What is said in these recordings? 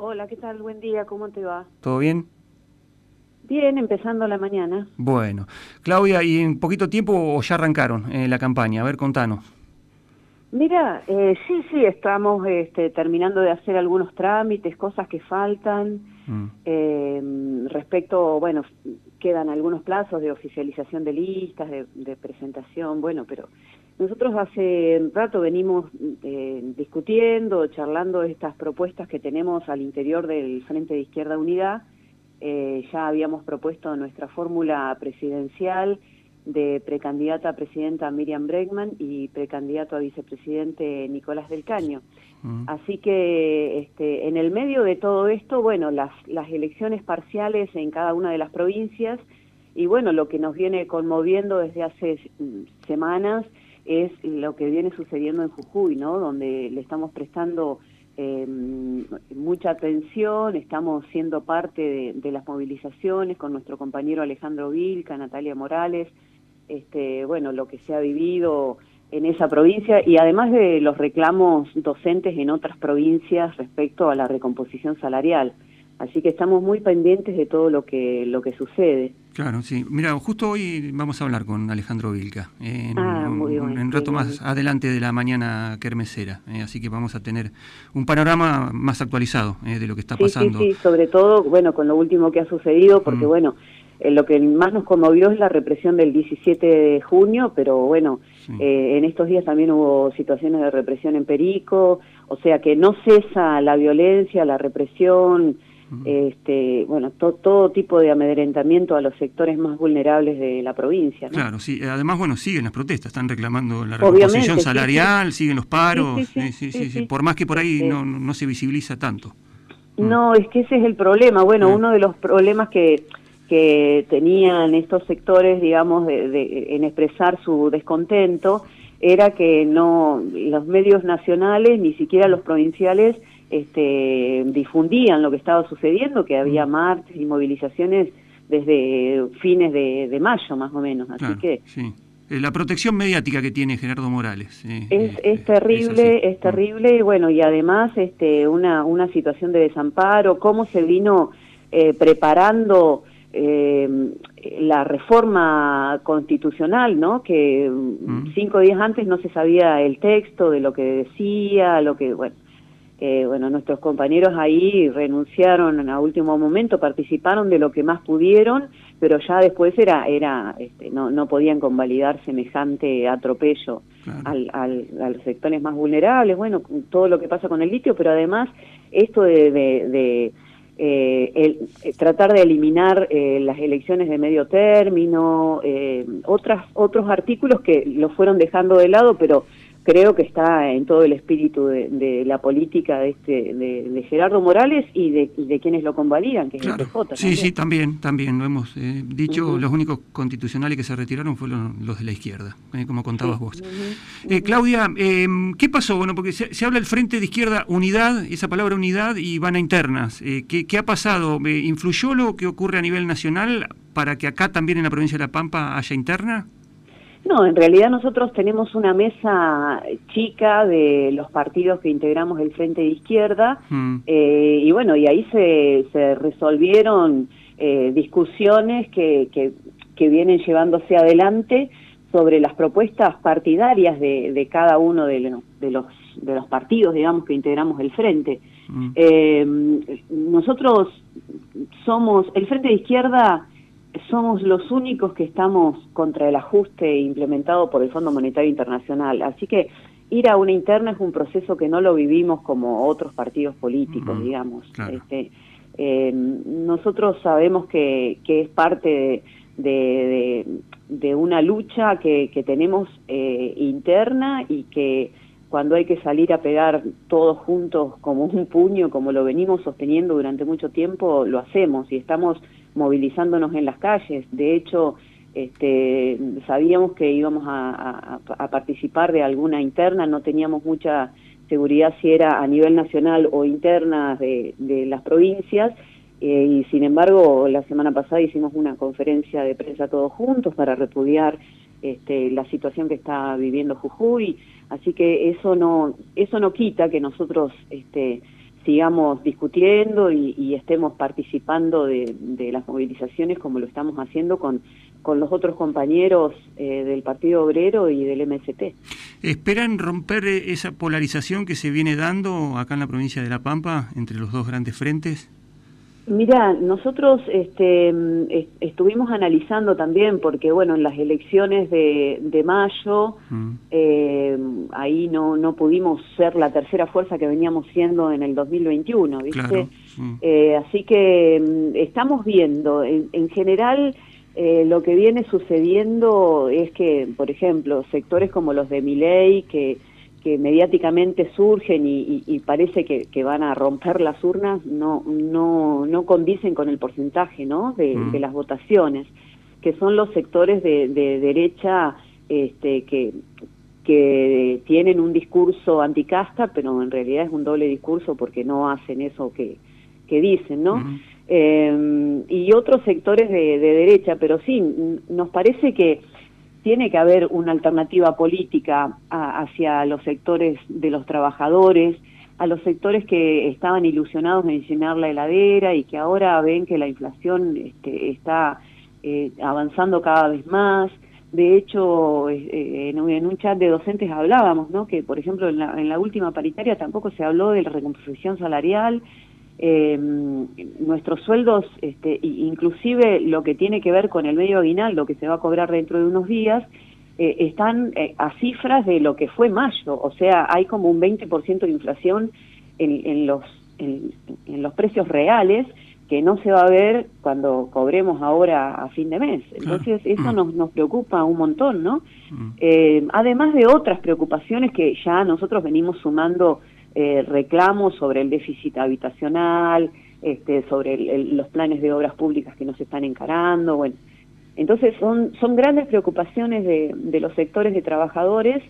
Hola, ¿qué tal? Buen día, ¿cómo te va? ¿Todo bien? Bien, empezando la mañana. Bueno. Claudia, ¿y en poquito tiempo o ya arrancaron eh, la campaña? A ver, contanos. Mira, eh, sí, sí, estamos este, terminando de hacer algunos trámites, cosas que faltan. Mm. Eh, respecto, bueno, quedan algunos plazos de oficialización de listas, de, presentación, bueno, pero nosotros hace rato venimos eh, discutiendo, charlando estas propuestas que tenemos al interior del Frente de Izquierda Unidad. Eh, ya habíamos propuesto nuestra fórmula presidencial de precandidata a presidenta Miriam Bregman y precandidato a vicepresidente Nicolás del Caño. Mm. Así que este, en el medio de todo esto, bueno, las, las elecciones parciales en cada una de las provincias y bueno, lo que nos viene conmoviendo desde hace semanas es lo que viene sucediendo en Jujuy, ¿no? Donde le estamos prestando eh, mucha atención, estamos siendo parte de, las movilizaciones con nuestro compañero Alejandro Vilca, Natalia Morales, este, bueno, lo que se ha vivido en esa provincia y además de los reclamos docentes en otras provincias respecto a la recomposición salarial. Así que estamos muy pendientes de todo lo que lo que sucede. Claro, sí. Mira, justo hoy vamos a hablar con Alejandro Vilca, en, ah, un, rato más adelante de la mañana kermesera, eh, así que vamos a tener un panorama más actualizado eh, de lo que está pasando. Sí, sí, sobre todo, bueno, con lo último que ha sucedido, porque mm. bueno, eh, lo que más nos conmovió es la represión del 17 de junio, pero bueno, en estos días también hubo situaciones de represión en Perico, o sea que no cesa la violencia, la represión, este, bueno, todo tipo de amedrentamiento a los sectores más vulnerables de la provincia. Claro, sí. Además, bueno, siguen las protestas, están reclamando la recomposición salarial, siguen los paros, sí, sí, por más que por ahí no, no se visibiliza tanto. Mm. No, es que ese es el problema. Bueno, uno de los problemas que, que tenían estos sectores, digamos, de, en expresar su descontento, era que no los medios nacionales, ni siquiera los provinciales, este, difundían lo que estaba sucediendo, que había mm. marchas y movilizaciones desde fines de, mayo más o menos. Así que sí. Eh, la protección mediática que tiene Gerardo Morales. Eh, es, es, terrible, es, terrible, y bueno, y además este, una, una situación de desamparo, cómo se vino eh, preparando la reforma constitucional, ¿no? Que mm. cinco días antes no se sabía el texto de lo que decía, lo que, bueno, eh, bueno, nuestros compañeros ahí renunciaron a último momento, participaron de lo que más pudieron, pero ya después era, era, este, no, no podían convalidar semejante atropello al, al, a los sectores más vulnerables, bueno, todo lo que pasa con el litio, pero además esto de, de, eh, el, eh, tratar de eliminar eh, las elecciones de medio término, eh, otras, otros artículos que lo fueron dejando de lado, pero creo que está en todo el espíritu de, la política de este de, Gerardo Morales y de, quienes lo convalidan, que es el PJ. Sí, sí, también, también lo hemos eh, dicho. Los únicos constitucionales que se retiraron fueron los de la izquierda, eh, como contabas vos. Eh, Claudia, em, ¿qué pasó? Bueno, porque se, habla del Frente de Izquierda Unidad, esa palabra unidad, y van a internas. ¿qué, ¿Qué ha pasado? ¿Influyó lo que ocurre a nivel nacional para que acá también en la provincia de La Pampa haya interna? No, en realidad nosotros tenemos una mesa chica de los partidos que integramos el Frente de Izquierda mm. eh, y bueno, y ahí se, se resolvieron eh, discusiones que, que, vienen llevándose adelante sobre las propuestas partidarias de, de cada uno de, de, los, de los partidos, digamos, que integramos el Frente. Mm. Eh, nosotros somos, el Frente de Izquierda somos los únicos que estamos contra el ajuste implementado por el Fondo Monetario Internacional. Así que ir a una interna es un proceso que no lo vivimos como otros partidos políticos, digamos. Este, eh, nosotros sabemos que, que es parte de, de, una lucha que, que tenemos eh, interna y que cuando hay que salir a pegar todos juntos como un puño, como lo venimos sosteniendo durante mucho tiempo, lo hacemos y estamos movilizándonos en las calles. De hecho, este, sabíamos que íbamos a, participar de alguna interna, no teníamos mucha seguridad si era a nivel nacional o interna de, las provincias, eh, y sin embargo la semana pasada hicimos una conferencia de prensa todos juntos para repudiar este, la situación que está viviendo Jujuy, así que eso no, eso no quita que nosotros este, sigamos discutiendo y, estemos participando de, las movilizaciones como lo estamos haciendo con, con los otros compañeros eh, del Partido Obrero y del MST. ¿Esperan romper esa polarización que se viene dando acá en la provincia de La Pampa entre los dos grandes frentes? Mira, nosotros este, estuvimos analizando también, porque bueno, en las elecciones de, de mayo, mm. eh, ahí no, no pudimos ser la tercera fuerza que veníamos siendo en el 2021, ¿viste? Eh, así que mm, estamos viendo, en, en general, eh, lo que viene sucediendo es que, por ejemplo, sectores como los de Miley, que que mediáticamente surgen y, parece que, van a romper las urnas no no no condicen con el porcentaje no de, mm. las votaciones que son los sectores de, derecha este que que tienen un discurso anticasta pero en realidad es un doble discurso porque no hacen eso que, que dicen no mm. eh, y otros sectores de derecha pero sí nos parece que tiene que haber una alternativa política hacia los sectores de los trabajadores, a los sectores que estaban ilusionados en llenar la heladera y que ahora ven que la inflación este, está eh, avanzando cada vez más. De hecho, eh, en, un chat de docentes hablábamos, ¿no? Que, por ejemplo, en la, en la última paritaria tampoco se habló de la recomposición salarial, eh, nuestros sueldos, este, inclusive lo que tiene que ver con el medio aguinaldo que se va a cobrar dentro de unos días, eh, están eh, a cifras de lo que fue mayo, o sea, hay como un 20% de inflación en, en los, en, los precios reales que no se va a ver cuando cobremos ahora a fin de mes. Entonces, eso mm. nos, nos preocupa un montón, ¿no? Mm. Eh, además de otras preocupaciones que ya nosotros venimos sumando eh, reclamos sobre el déficit habitacional, este, sobre los planes de obras públicas que nos están encarando, bueno. Entonces son, son grandes preocupaciones de, los sectores de trabajadores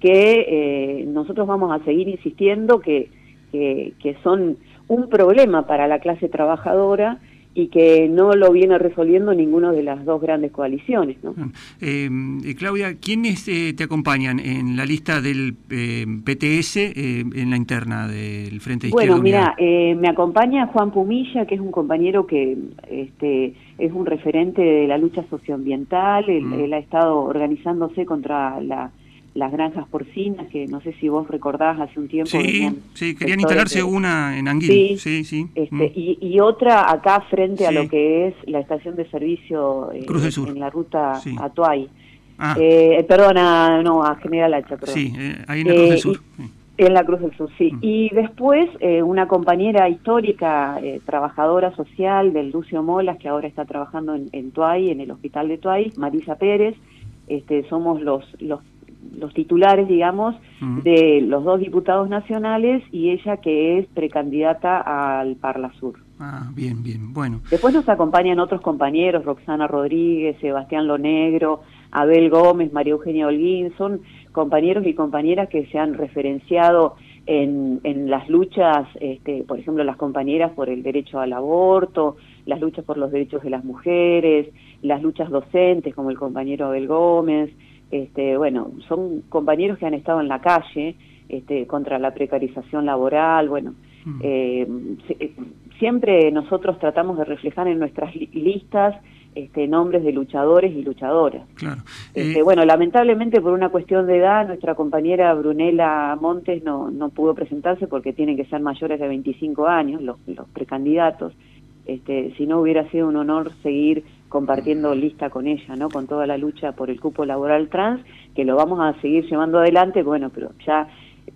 que eh, nosotros vamos a seguir insistiendo que, que son un problema para la clase trabajadora y que no lo viene resolviendo ninguno de las dos grandes coaliciones. ¿no? Eh, eh, Claudia, ¿quiénes eh, te acompañan en la lista del PTS en la interna del Frente de Izquierda? Bueno, mira, me acompaña Juan Pumilla, que es un compañero que este, es un referente de la lucha socioambiental, él mm. ha estado organizándose contra la las granjas porcinas, que no sé si vos recordás hace un tiempo. Sí, sí querían instalarse una en Anguil. Sí, sí. Este, mm. y, otra acá frente a lo que es la estación de servicio eh, en la ruta a Tuay. Ah. Eh, perdona, no, a General Hacha, perdón. Sí, eh, ahí en la Cruz del Sur. En la Cruz del Sur, sí. Mm. Y después una compañera histórica, trabajadora social del Lucio Molas, que ahora está trabajando en, en Tuay, en el hospital de Tuay, Marisa Pérez. Este, somos los, los los titulares, digamos, de los dos diputados nacionales y ella que es precandidata al Parla Sur. Ah, bien, bien, bueno. Después nos acompañan otros compañeros, Roxana Rodríguez, Sebastián Lonegro, Abel Gómez, María Eugenia Holguín, son compañeros y compañeras que se han referenciado en, en las luchas, este, por ejemplo, las compañeras por el derecho al aborto, las luchas por los derechos de las mujeres, las luchas docentes, como el compañero Abel Gómez, este, bueno, son compañeros que han estado en la calle este, contra la precarización laboral, bueno, mm. eh, eh, siempre nosotros tratamos de reflejar en nuestras listas este, nombres de luchadores y luchadoras. Este, eh, bueno, lamentablemente por una cuestión de edad, nuestra compañera Brunela Montes no, no pudo presentarse porque tienen que ser mayores de 25 años los, los precandidatos. Este, si no hubiera sido un honor seguir compartiendo lista con ella, ¿no? Con toda la lucha por el cupo laboral trans, que lo vamos a seguir llevando adelante, bueno, pero ya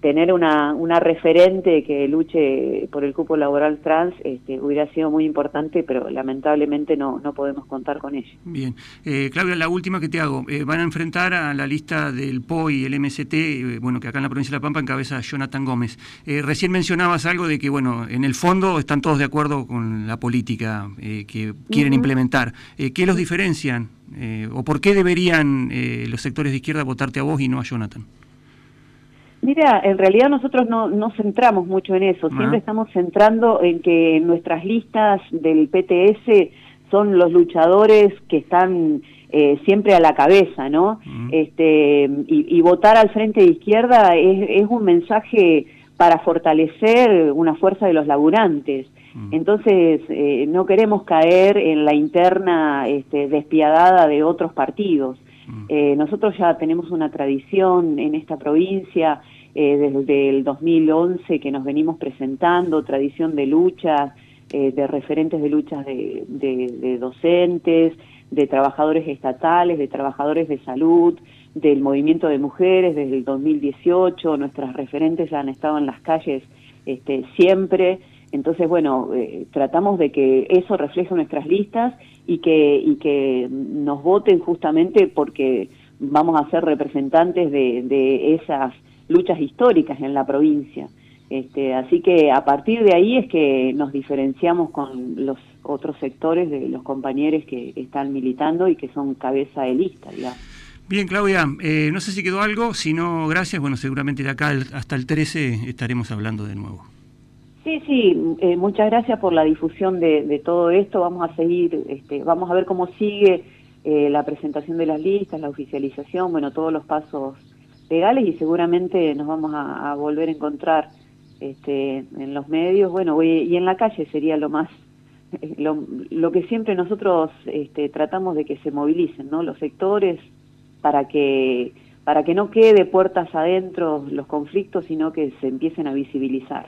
tener una, una referente que luche por el cupo laboral trans este, hubiera sido muy importante, pero lamentablemente no, no podemos contar con ella. Bien. Eh, Claudia, la última que te hago. Eh, van a enfrentar a la lista del POI y el MST, eh, bueno, que acá en la provincia de La Pampa encabeza Jonathan Gómez. Eh, recién mencionabas algo de que, bueno, en el fondo están todos de acuerdo con la política que quieren implementar. ¿Qué los diferencian? ¿O por qué deberían los sectores de izquierda votarte a vos y no a Jonathan? Mira, en realidad nosotros no nos centramos mucho en eso, siempre ah. estamos centrando en que nuestras listas del PTS son los luchadores que están eh, siempre a la cabeza, ¿no? Mm. Este, y, votar al frente de izquierda es, es un mensaje para fortalecer una fuerza de los laburantes. Mm. Entonces, eh, no queremos caer en la interna este, despiadada de otros partidos. Mm. Eh, nosotros ya tenemos una tradición en esta provincia eh, desde el 2011 que nos venimos presentando, tradición de luchas, de referentes de luchas de docentes, de trabajadores estatales, de trabajadores de salud, del movimiento de mujeres desde el 2018, nuestras referentes ya han estado en las calles este, siempre, entonces bueno, eh, tratamos de que eso refleje nuestras listas y que, y que nos voten justamente porque vamos a ser representantes de, de esas luchas históricas en la provincia. Este, así que a partir de ahí es que nos diferenciamos con los otros sectores de los compañeros que están militando y que son cabeza de lista, digamos. Bien, Claudia, eh, no sé si quedó algo, si no, gracias. Bueno, seguramente de acá hasta el 13 estaremos hablando de nuevo. Sí, sí, eh, muchas gracias por la difusión de, todo esto. Vamos a seguir, este, vamos a ver cómo sigue eh, la presentación de las listas, la oficialización, bueno, todos los pasos legales y seguramente nos vamos a volver a encontrar este, en los medios, bueno, y en la calle sería lo más, lo, lo que siempre nosotros este, tratamos de que se movilicen, ¿no? Los sectores para que para que no quede puertas adentro los conflictos, sino que se empiecen a visibilizar.